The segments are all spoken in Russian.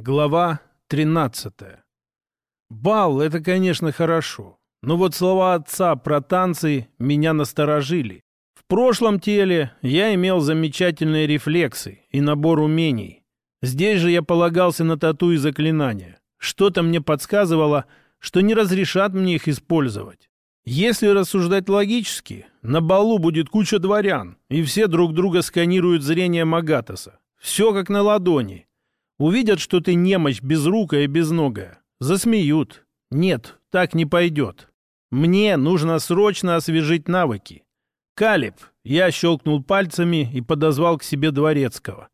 Глава 13. Бал — это, конечно, хорошо. Но вот слова отца про танцы меня насторожили. В прошлом теле я имел замечательные рефлексы и набор умений. Здесь же я полагался на тату и заклинания. Что-то мне подсказывало, что не разрешат мне их использовать. Если рассуждать логически, на балу будет куча дворян, и все друг друга сканируют зрение Магатаса. Все как на ладони. Увидят, что ты немощь безрукая и безногая. Засмеют. Нет, так не пойдет. Мне нужно срочно освежить навыки. Калиб, я щелкнул пальцами и подозвал к себе дворецкого.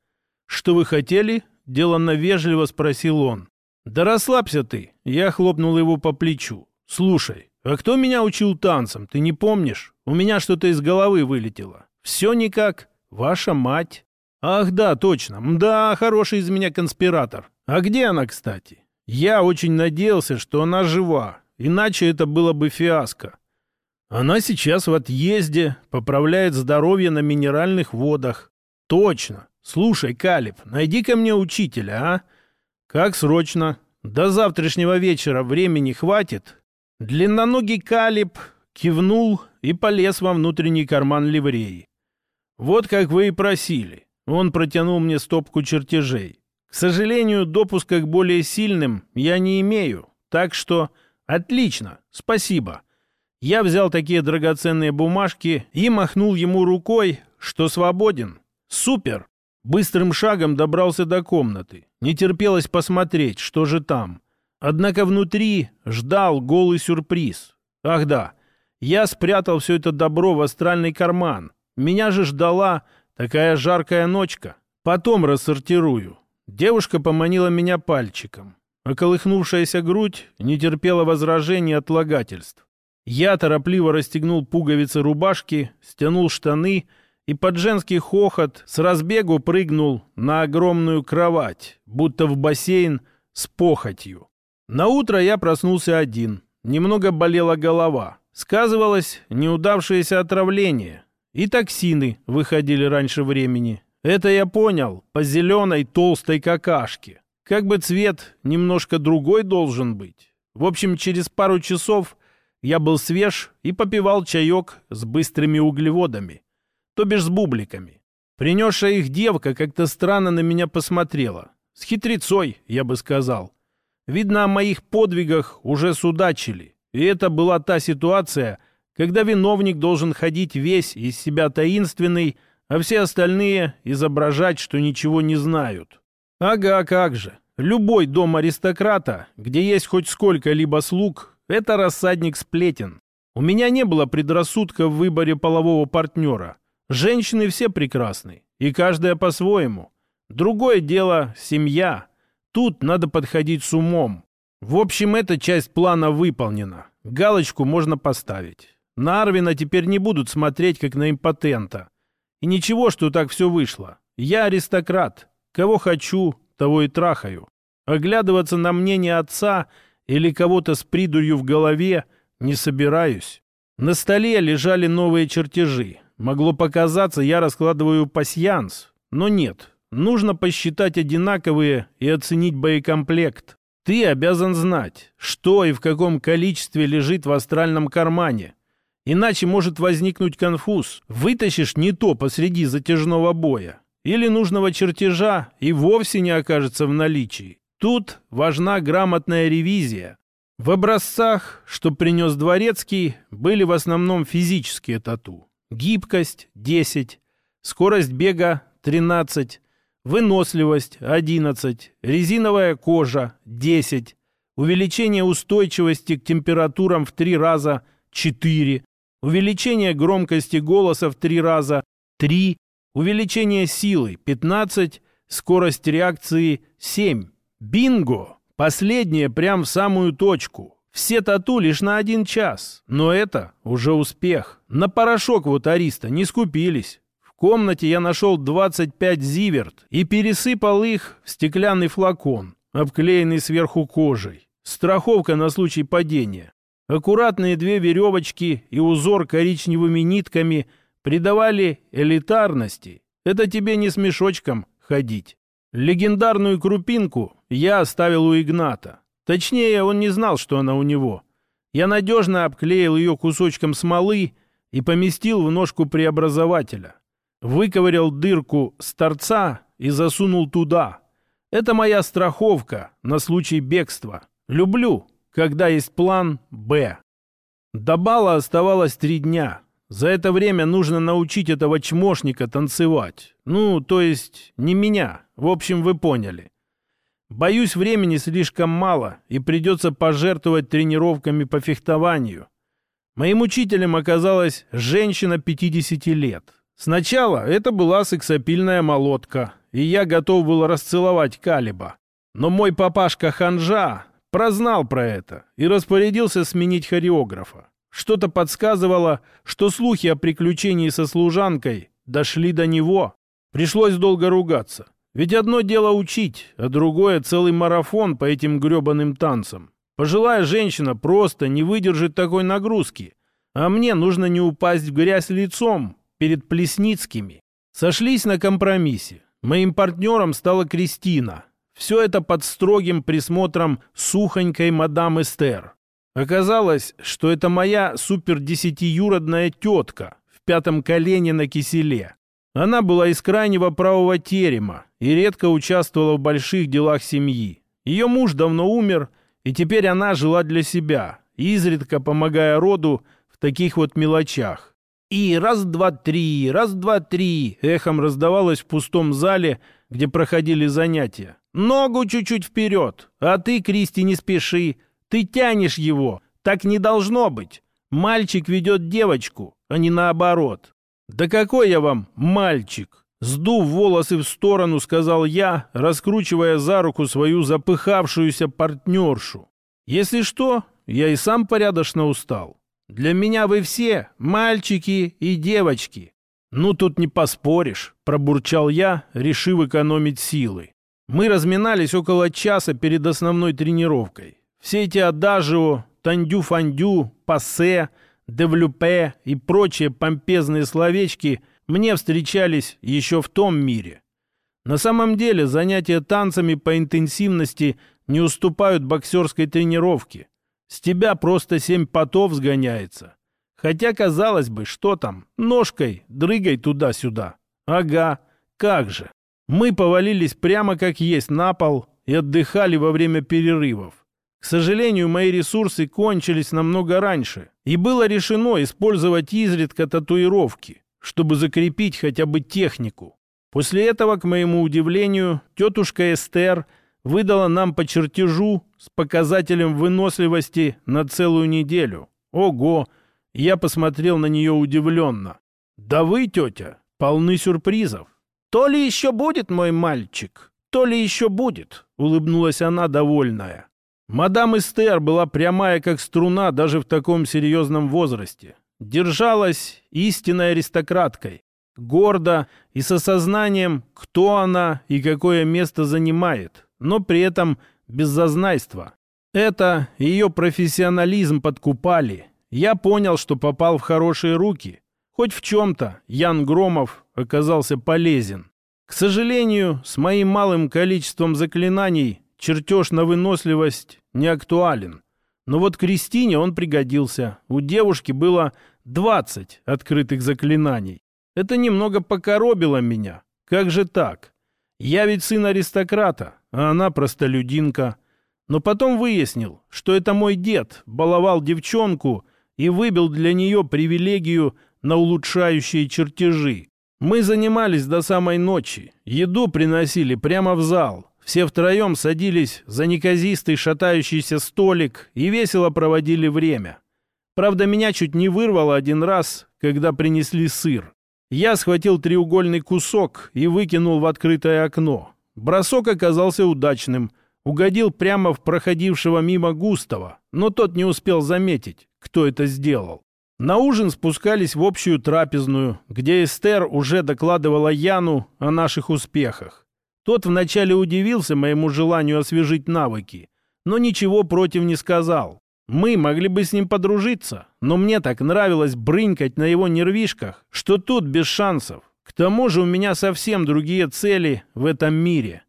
Что вы хотели? Деланно вежливо спросил он. Да расслабься ты. Я хлопнул его по плечу. Слушай, а кто меня учил танцам, ты не помнишь? У меня что-то из головы вылетело. Все никак. Ваша мать. Ах, да, точно. Да, хороший из меня конспиратор. А где она, кстати? Я очень надеялся, что она жива, иначе это было бы фиаско. Она сейчас в отъезде, поправляет здоровье на минеральных водах. Точно. Слушай, Калиб, найди ко мне учителя, а? Как срочно? До завтрашнего вечера времени хватит? Длинноногий Калиб кивнул и полез во внутренний карман ливреи. Вот как вы и просили. Он протянул мне стопку чертежей. К сожалению, допуска к более сильным я не имею, так что отлично, спасибо. Я взял такие драгоценные бумажки и махнул ему рукой, что свободен. Супер! Быстрым шагом добрался до комнаты. Не терпелось посмотреть, что же там. Однако внутри ждал голый сюрприз. Ах да, я спрятал все это добро в астральный карман. Меня же ждала Такая жаркая ночка. Потом рассортирую. Девушка поманила меня пальчиком. Околыхнувшаяся грудь не терпела возражений отлагательств. Я торопливо расстегнул пуговицы рубашки, стянул штаны и под женский хохот с разбегу прыгнул на огромную кровать, будто в бассейн с похотью. На утро я проснулся один. Немного болела голова. Сказывалось неудавшееся отравление. И токсины выходили раньше времени. Это я понял по зеленой толстой какашке. Как бы цвет немножко другой должен быть. В общем, через пару часов я был свеж и попивал чаек с быстрыми углеводами, то бишь с бубликами. Принесшая их девка как-то странно на меня посмотрела. С хитрецой, я бы сказал. Видно, о моих подвигах уже судачили. И это была та ситуация, когда виновник должен ходить весь из себя таинственный, а все остальные изображать, что ничего не знают. Ага, как же. Любой дом аристократа, где есть хоть сколько-либо слуг, это рассадник сплетен. У меня не было предрассудка в выборе полового партнера. Женщины все прекрасны, и каждая по-своему. Другое дело — семья. Тут надо подходить с умом. В общем, эта часть плана выполнена. Галочку можно поставить. На теперь не будут смотреть, как на импотента. И ничего, что так все вышло. Я аристократ. Кого хочу, того и трахаю. Оглядываться на мнение отца или кого-то с придурью в голове не собираюсь. На столе лежали новые чертежи. Могло показаться, я раскладываю пасьянс. Но нет. Нужно посчитать одинаковые и оценить боекомплект. Ты обязан знать, что и в каком количестве лежит в астральном кармане. Иначе может возникнуть конфуз. Вытащишь не то посреди затяжного боя. Или нужного чертежа и вовсе не окажется в наличии. Тут важна грамотная ревизия. В образцах, что принес Дворецкий, были в основном физические тату. Гибкость – 10, скорость бега – 13, выносливость – 11, резиновая кожа – 10, увеличение устойчивости к температурам в 3 раза – 4, увеличение громкости голоса в три раза – 3, увеличение силы – 15, скорость реакции – 7. Бинго! Последнее прям в самую точку. Все тату лишь на один час, но это уже успех. На порошок вот ариста не скупились. В комнате я нашел 25 зиверт и пересыпал их в стеклянный флакон, обклеенный сверху кожей. Страховка на случай падения. Аккуратные две веревочки и узор коричневыми нитками придавали элитарности. Это тебе не с мешочком ходить. Легендарную крупинку я оставил у Игната. Точнее, он не знал, что она у него. Я надежно обклеил ее кусочком смолы и поместил в ножку преобразователя. Выковырял дырку с торца и засунул туда. Это моя страховка на случай бегства. Люблю, когда есть план «Б». До бала оставалось три дня. За это время нужно научить этого чмошника танцевать. Ну, то есть, не меня. В общем, вы поняли. Боюсь, времени слишком мало, и придется пожертвовать тренировками по фехтованию. Моим учителем оказалась женщина 50 лет. Сначала это была сексапильная молотка, и я готов был расцеловать Калиба. Но мой папашка Ханжа прознал про это и распорядился сменить хореографа. Что-то подсказывало, что слухи о приключении со служанкой дошли до него. Пришлось долго ругаться. Ведь одно дело учить, а другое целый марафон по этим гребаным танцам. Пожилая женщина просто не выдержит такой нагрузки. А мне нужно не упасть в грязь лицом перед Плесницкими. Сошлись на компромиссе. Моим партнером стала Кристина. Все это под строгим присмотром сухонькой мадам Эстер. Оказалось, что это моя супердесятиюродная тетка в пятом колене на киселе. Она была из крайнего правого терема и редко участвовала в больших делах семьи. Ее муж давно умер, и теперь она жила для себя, изредка помогая роду в таких вот мелочах. И раз-два-три, раз-два-три эхом раздавалось в пустом зале, где проходили занятия. «Ногу чуть-чуть вперед, а ты, Кристи, не спеши, ты тянешь его, так не должно быть. Мальчик ведет девочку, а не наоборот. «Да какой я вам мальчик!» Сдув волосы в сторону, сказал я, раскручивая за руку свою запыхавшуюся партнершу. «Если что, я и сам порядочно устал. Для меня вы все мальчики и девочки». «Ну, тут не поспоришь», — пробурчал я, решив экономить силы. Мы разминались около часа перед основной тренировкой. Все эти адажио, тандю-фандю, пассе — девлюпе и прочие помпезные словечки мне встречались еще в том мире. На самом деле занятия танцами по интенсивности не уступают боксерской тренировке. С тебя просто семь потов сгоняется. Хотя, казалось бы, что там, ножкой дрыгай туда-сюда. Ага, как же. Мы повалились прямо как есть на пол и отдыхали во время перерывов. К сожалению, мои ресурсы кончились намного раньше, и было решено использовать изредка татуировки, чтобы закрепить хотя бы технику. После этого, к моему удивлению, тетушка Эстер выдала нам по чертежу с показателем выносливости на целую неделю. Ого! Я посмотрел на нее удивленно. «Да вы, тетя, полны сюрпризов. То ли еще будет мой мальчик, то ли еще будет», — улыбнулась она довольная. Мадам Эстер была прямая, как струна, даже в таком серьезном возрасте. Держалась истинной аристократкой, гордо и с осознанием, кто она и какое место занимает, но при этом без зазнайства. Это ее профессионализм подкупали. Я понял, что попал в хорошие руки. Хоть в чем-то Ян Громов оказался полезен. К сожалению, с моим малым количеством заклинаний чертеж на выносливость не актуален. Но вот Кристине он пригодился. У девушки было 20 открытых заклинаний. Это немного покоробило меня. Как же так? Я ведь сын аристократа, а она простолюдинка. Но потом выяснил, что это мой дед баловал девчонку и выбил для нее привилегию на улучшающие чертежи. Мы занимались до самой ночи. Еду приносили прямо в зал. Все втроем садились за неказистый шатающийся столик и весело проводили время. Правда, меня чуть не вырвало один раз, когда принесли сыр. Я схватил треугольный кусок и выкинул в открытое окно. Бросок оказался удачным. Угодил прямо в проходившего мимо Густава, но тот не успел заметить, кто это сделал. На ужин спускались в общую трапезную, где Эстер уже докладывала Яну о наших успехах. Тот вначале удивился моему желанию освежить навыки, но ничего против не сказал. Мы могли бы с ним подружиться, но мне так нравилось брынкать на его нервишках, что тут без шансов. К тому же у меня совсем другие цели в этом мире.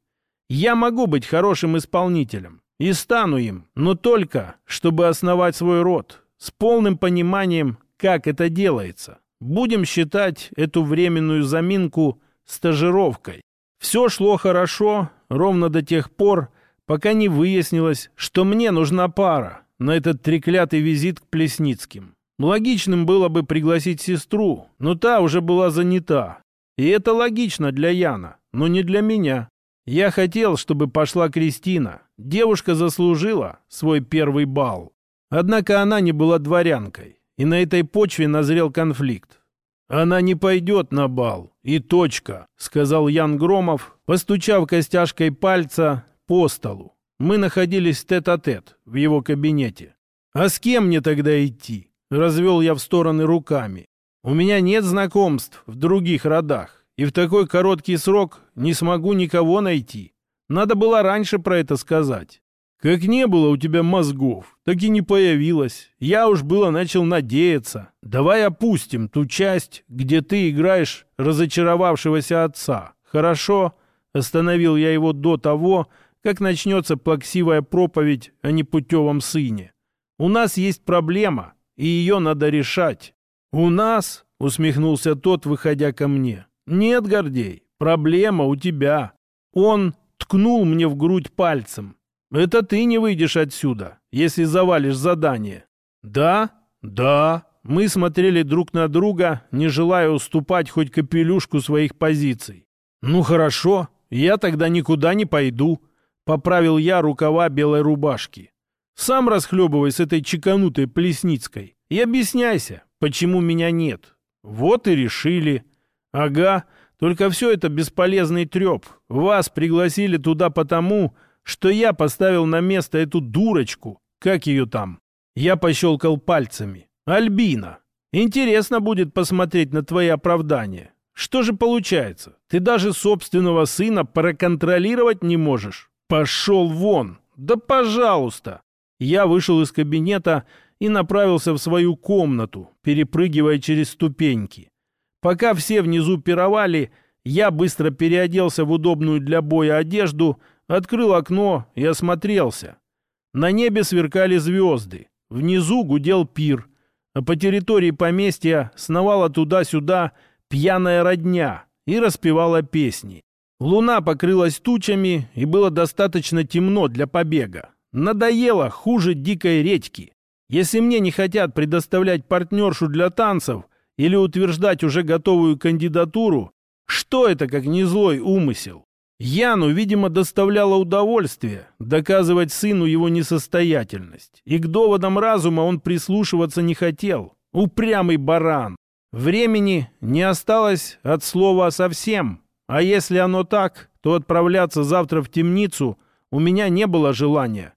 Я могу быть хорошим исполнителем и стану им, но только, чтобы основать свой род, с полным пониманием, как это делается. Будем считать эту временную заминку стажировкой. Все шло хорошо, ровно до тех пор, пока не выяснилось, что мне нужна пара на этот треклятый визит к Плесницким. Логичным было бы пригласить сестру, но та уже была занята. И это логично для Яна, но не для меня. Я хотел, чтобы пошла Кристина. Девушка заслужила свой первый бал. Однако она не была дворянкой, и на этой почве назрел конфликт. «Она не пойдет на бал, и точка», — сказал Ян Громов, постучав костяшкой пальца по столу. Мы находились тет-а-тет -тет в его кабинете. «А с кем мне тогда идти?» — развел я в стороны руками. «У меня нет знакомств в других родах, и в такой короткий срок не смогу никого найти. Надо было раньше про это сказать. Как не было у тебя мозгов, так и не появилось. Я уж было начал надеяться. Давай опустим ту часть, где ты играешь разочаровавшегося отца. Хорошо?» Остановил я его до того, как начнется плаксивая проповедь о непутевом сыне. У нас есть проблема, и ее надо решать. У нас, усмехнулся тот, выходя ко мне. Нет, Гордей, проблема у тебя. Он ткнул мне в грудь пальцем. Это ты не выйдешь отсюда, если завалишь задание. Да? Да. Мы смотрели друг на друга, не желая уступать хоть капелюшку своих позиций. Ну хорошо, я тогда никуда не пойду. Поправил я рукава белой рубашки. Сам расхлебывай с этой чеканутой Плесницкой и объясняйся, почему меня нет. Вот и решили. Ага, только все это бесполезный треп. Вас пригласили туда потому, что я поставил на место эту дурочку. Как ее там? Я пощелкал пальцами. Альбина. Интересно будет посмотреть на твои оправдания. Что же получается? Ты даже собственного сына проконтролировать не можешь? «Пошел вон! Да пожалуйста!» Я вышел из кабинета и направился в свою комнату, перепрыгивая через ступеньки. Пока все внизу пировали, я быстро переоделся в удобную для боя одежду, открыл окно и осмотрелся. На небе сверкали звезды. Внизу гудел пир, а по территории поместья сновала туда-сюда пьяная родня и распевала песни. Луна покрылась тучами, и было достаточно темно для побега. Надоело хуже дикой редьки. Если мне не хотят предоставлять партнершу для танцев или утверждать уже готовую кандидатуру, что это как не злой умысел? Яну, видимо, доставляло удовольствие доказывать сыну его несостоятельность. И к доводам разума он прислушиваться не хотел. Упрямый баран. Времени не осталось от слова совсем. А если оно так, то отправляться завтра в темницу у меня не было желания.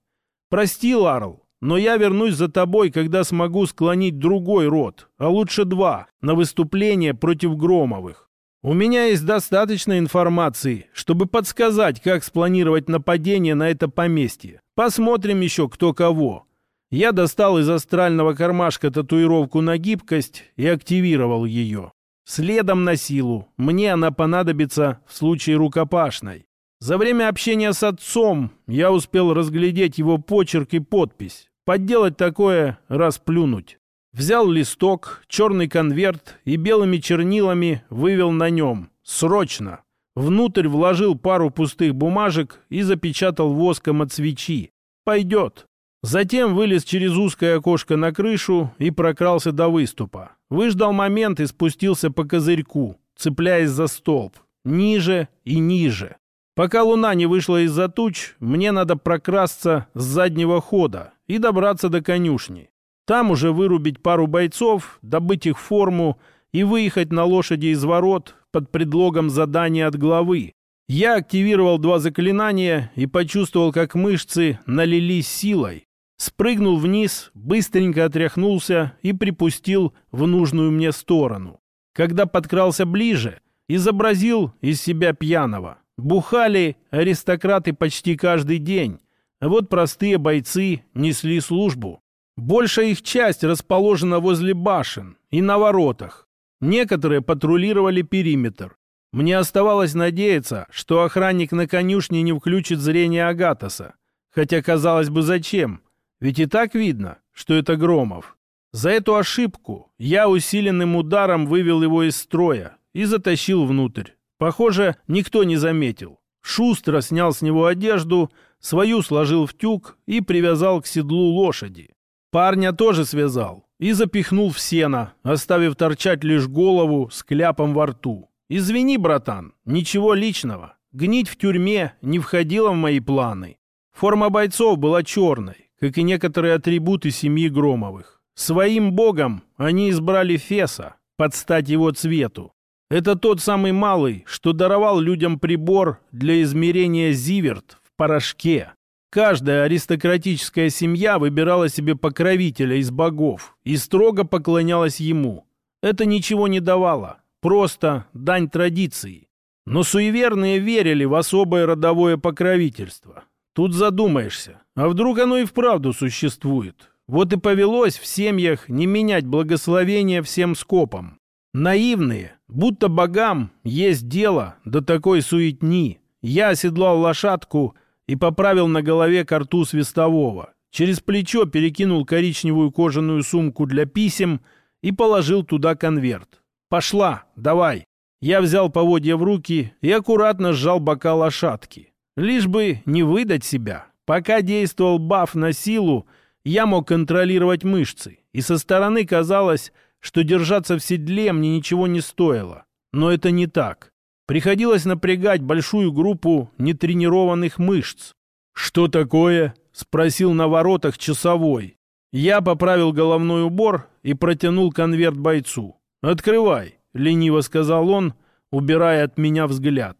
Прости, Ларл, но я вернусь за тобой, когда смогу склонить другой род, а лучше два, на выступление против Громовых. У меня есть достаточно информации, чтобы подсказать, как спланировать нападение на это поместье. Посмотрим еще кто кого. Я достал из астрального кармашка татуировку на гибкость и активировал ее. Следом на силу. Мне она понадобится в случае рукопашной. За время общения с отцом я успел разглядеть его почерк и подпись. Подделать такое — расплюнуть. Взял листок, черный конверт и белыми чернилами вывел на нем. Срочно. Внутрь вложил пару пустых бумажек и запечатал воском от свечи. Пойдет. Затем вылез через узкое окошко на крышу и прокрался до выступа. Выждал момент и спустился по козырьку, цепляясь за столб. Ниже и ниже. Пока луна не вышла из-за туч, мне надо прокрасться с заднего хода и добраться до конюшни. Там уже вырубить пару бойцов, добыть их форму и выехать на лошади из ворот под предлогом задания от главы. Я активировал два заклинания и почувствовал, как мышцы налились силой. Спрыгнул вниз, быстренько отряхнулся и припустил в нужную мне сторону. Когда подкрался ближе, изобразил из себя пьяного. Бухали аристократы почти каждый день, а вот простые бойцы несли службу. Большая их часть расположена возле башен и на воротах. Некоторые патрулировали периметр. Мне оставалось надеяться, что охранник на конюшне не включит зрение Агатоса. Хотя, казалось бы, зачем? Ведь и так видно, что это Громов. За эту ошибку я усиленным ударом вывел его из строя и затащил внутрь. Похоже, никто не заметил. Шустро снял с него одежду, свою сложил в тюк и привязал к седлу лошади. Парня тоже связал и запихнул в сено, оставив торчать лишь голову с кляпом во рту. «Извини, братан, ничего личного. Гнить в тюрьме не входило в мои планы. Форма бойцов была черной, как и некоторые атрибуты семьи Громовых. Своим богом они избрали Феса, под стать его цвету. Это тот самый малый, что даровал людям прибор для измерения зиверт в порошке. Каждая аристократическая семья выбирала себе покровителя из богов и строго поклонялась ему. Это ничего не давало, просто дань традиции. Но суеверные верили в особое родовое покровительство. Тут задумаешься, а вдруг оно и вправду существует? Вот и повелось в семьях не менять благословения всем скопом. Наивные, будто богам есть дело до такой суетни. Я оседлал лошадку и поправил на голове карту свистового. Через плечо перекинул коричневую кожаную сумку для писем и положил туда конверт. «Пошла, давай!» Я взял поводья в руки и аккуратно сжал бока лошадки. Лишь бы не выдать себя. Пока действовал баф на силу, я мог контролировать мышцы, и со стороны казалось, что держаться в седле мне ничего не стоило. Но это не так. Приходилось напрягать большую группу нетренированных мышц. «Что такое?» — спросил на воротах часовой. Я поправил головной убор и протянул конверт бойцу. «Открывай», — лениво сказал он, убирая от меня взгляд.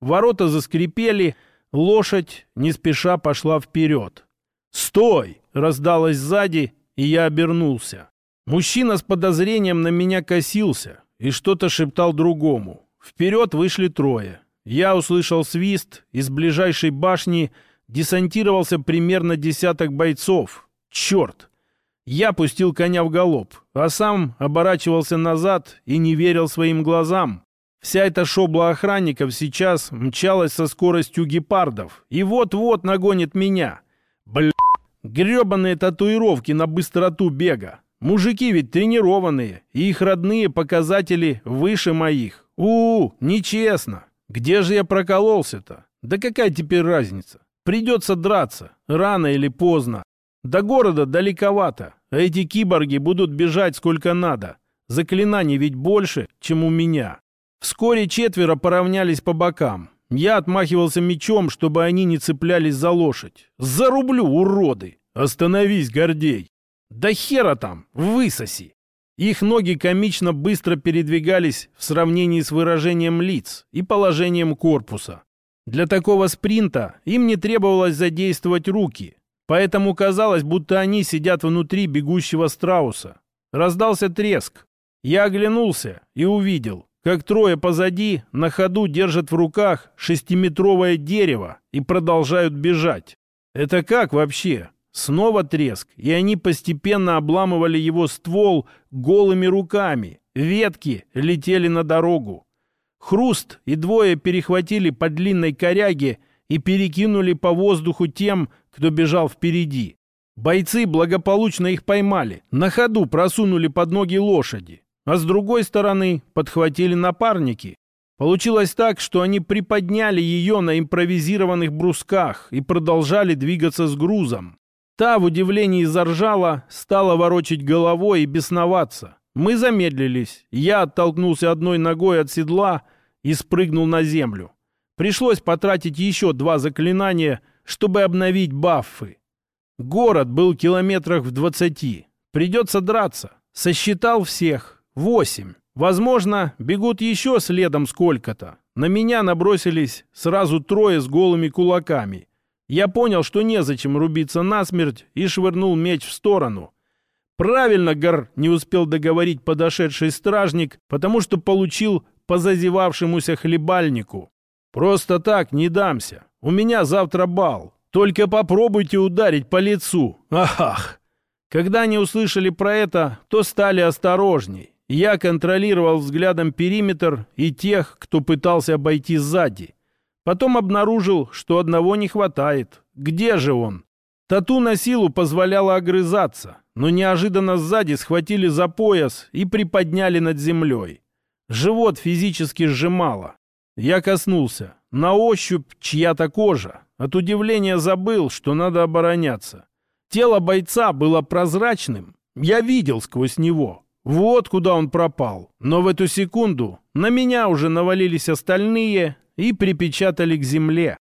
Ворота заскрипели, лошадь не спеша пошла вперед. «Стой!» — раздалось сзади, и я обернулся. Мужчина с подозрением на меня косился и что-то шептал другому. Вперед вышли трое. Я услышал свист, из ближайшей башни десантировался примерно десяток бойцов. Черт! Я пустил коня в галоп, а сам оборачивался назад и не верил своим глазам. Вся эта шобла охранников сейчас мчалась со скоростью гепардов и вот-вот нагонит меня. Бля, гребаные татуировки на быстроту бега. Мужики ведь тренированные, и их родные показатели выше моих. у, -у нечестно. Где же я прокололся-то? Да какая теперь разница? Придется драться, рано или поздно. До города далековато, а эти киборги будут бежать сколько надо. Заклинаний ведь больше, чем у меня. Вскоре четверо поравнялись по бокам. Я отмахивался мечом, чтобы они не цеплялись за лошадь. «Зарублю, уроды! Остановись, Гордей!» Да хера там, высоси! Их ноги комично быстро передвигались в сравнении с выражением лиц и положением корпуса. Для такого спринта им не требовалось задействовать руки, поэтому казалось, будто они сидят внутри бегущего страуса. Раздался треск. Я оглянулся и увидел, как трое позади на ходу держат в руках шестиметровое дерево и продолжают бежать. Это как вообще? Снова треск, и они постепенно обламывали его ствол голыми руками. Ветки летели на дорогу. Хруст и двое перехватили по длинной коряге и перекинули по воздуху тем, кто бежал впереди. Бойцы благополучно их поймали, на ходу просунули под ноги лошади, а с другой стороны подхватили напарники. Получилось так, что они приподняли ее на импровизированных брусках и продолжали двигаться с грузом. Та в удивлении заржала, стала ворочать головой и бесноваться. Мы замедлились. Я оттолкнулся одной ногой от седла и спрыгнул на землю. Пришлось потратить еще два заклинания, чтобы обновить баффы. Город был километрах в двадцати. Придется драться. Сосчитал всех. Восемь. Возможно, бегут еще следом сколько-то. На меня набросились сразу трое с голыми кулаками. Я понял, что незачем рубиться насмерть и швырнул меч в сторону. Правильно Гар не успел договорить подошедший стражник, потому что получил по зазевавшемуся хлебальнику. Просто так не дамся. У меня завтра бал. Только попробуйте ударить по лицу. Ахах. Когда они услышали про это, то стали осторожней. я контролировал взглядом периметр и тех, кто пытался обойти сзади. Потом обнаружил, что одного не хватает. Где же он? Тату на силу позволяла огрызаться, но неожиданно сзади схватили за пояс и приподняли над землей. Живот физически сжимало. Я коснулся. На ощупь чья-то кожа. От удивления забыл, что надо обороняться. Тело бойца было прозрачным. Я видел сквозь него. Вот куда он пропал. Но в эту секунду на меня уже навалились остальные и припечатали к земле.